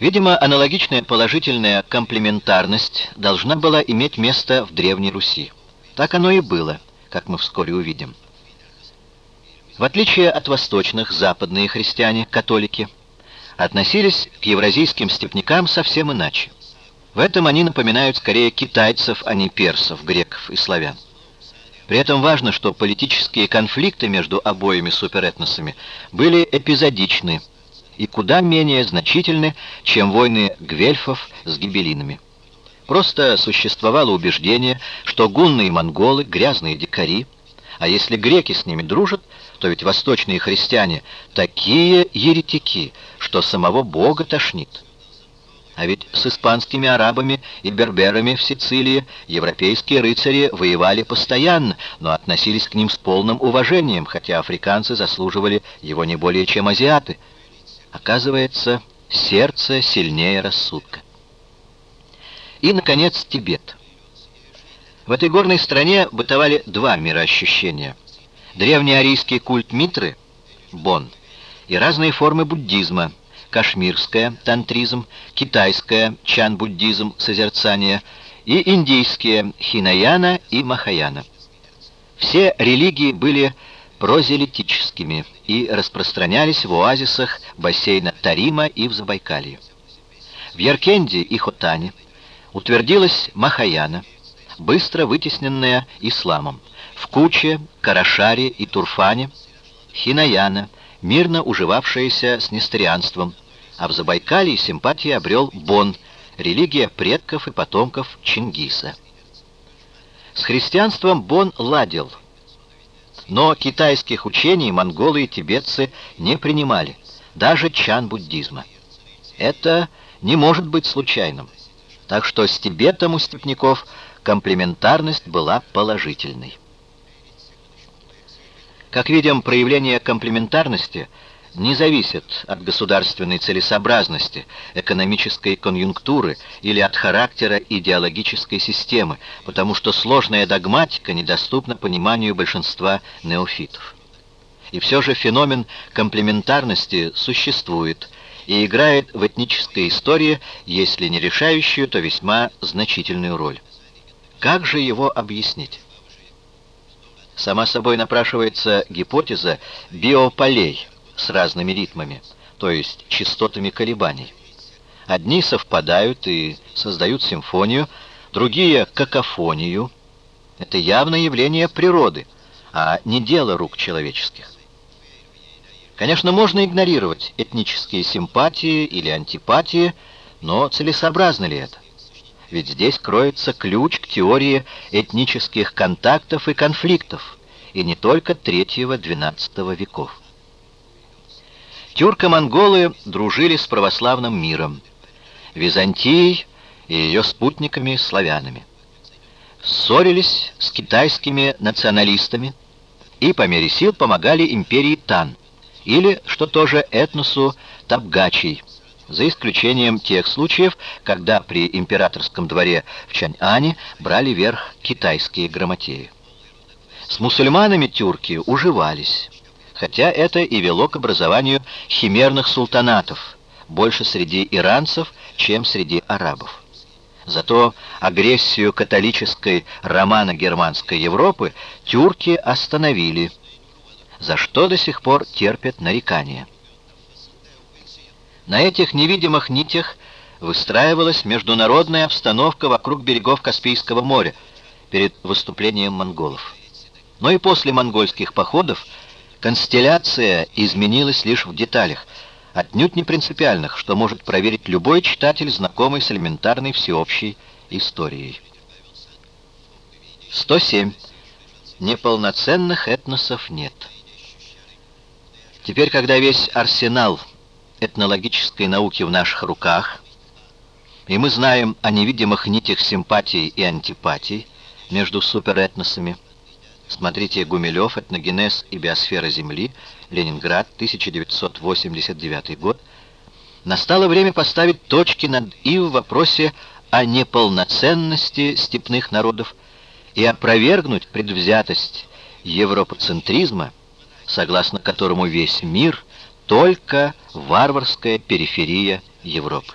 Видимо, аналогичная положительная комплементарность должна была иметь место в Древней Руси. Так оно и было, как мы вскоре увидим. В отличие от восточных, западные христиане, католики, относились к евразийским степнякам совсем иначе. В этом они напоминают скорее китайцев, а не персов, греков и славян. При этом важно, что политические конфликты между обоими суперэтносами были эпизодичны, и куда менее значительны, чем войны гвельфов с гибелинами. Просто существовало убеждение, что гунны и монголы — грязные дикари, а если греки с ними дружат, то ведь восточные христиане такие еретики, что самого Бога тошнит. А ведь с испанскими арабами и берберами в Сицилии европейские рыцари воевали постоянно, но относились к ним с полным уважением, хотя африканцы заслуживали его не более чем азиаты — Оказывается, сердце сильнее рассудка. И, наконец, Тибет. В этой горной стране бытовали два мироощущения. Древнеарийский культ Митры, Бон, и разные формы буддизма, кашмирская, тантризм, китайская, чан-буддизм, созерцание, и индийские, хинаяна и махаяна. Все религии были прозелитическими и распространялись в оазисах бассейна Тарима и в Забайкалье. В Яркенде и Хотане утвердилась Махаяна, быстро вытесненная исламом. В Куче, Карашаре и Турфане Хинаяна, мирно уживавшаяся с несторианством, а в Забайкалье симпатии обрел Бон, религия предков и потомков Чингиса. С христианством Бон ладил – но китайских учений монголы и тибетцы не принимали, даже чан-буддизма. Это не может быть случайным. Так что с Тибетом у степняков комплементарность была положительной. Как видим, проявление комплементарности – не зависит от государственной целесообразности, экономической конъюнктуры или от характера идеологической системы, потому что сложная догматика недоступна пониманию большинства неофитов. И все же феномен комплементарности существует и играет в этнической истории, если не решающую, то весьма значительную роль. Как же его объяснить? Сама собой напрашивается гипотеза биополей – с разными ритмами, то есть частотами колебаний. Одни совпадают и создают симфонию, другие — какофонию. Это явное явление природы, а не дело рук человеческих. Конечно, можно игнорировать этнические симпатии или антипатии, но целесообразно ли это? Ведь здесь кроется ключ к теории этнических контактов и конфликтов, и не только третьего-двенадцатого веков. Тюрко-монголы дружили с православным миром, Византией и ее спутниками-славянами. Ссорились с китайскими националистами и по мере сил помогали империи Тан, или, что тоже, этносу Табгачий, за исключением тех случаев, когда при императорском дворе в Чань-Ане брали верх китайские грамотеи. С мусульманами тюрки уживались хотя это и вело к образованию химерных султанатов, больше среди иранцев, чем среди арабов. Зато агрессию католической романо-германской Европы тюрки остановили, за что до сих пор терпят нарекания. На этих невидимых нитях выстраивалась международная обстановка вокруг берегов Каспийского моря перед выступлением монголов. Но и после монгольских походов Констелляция изменилась лишь в деталях, отнюдь не принципиальных, что может проверить любой читатель, знакомый с элементарной всеобщей историей. 107. Неполноценных этносов нет. Теперь, когда весь арсенал этнологической науки в наших руках, и мы знаем о невидимых нитях симпатий и антипатий между суперэтносами, Смотрите Гумилев, «Этногенез и биосфера Земли», Ленинград, 1989 год. Настало время поставить точки над «и» в вопросе о неполноценности степных народов и опровергнуть предвзятость европоцентризма, согласно которому весь мир — только варварская периферия Европы.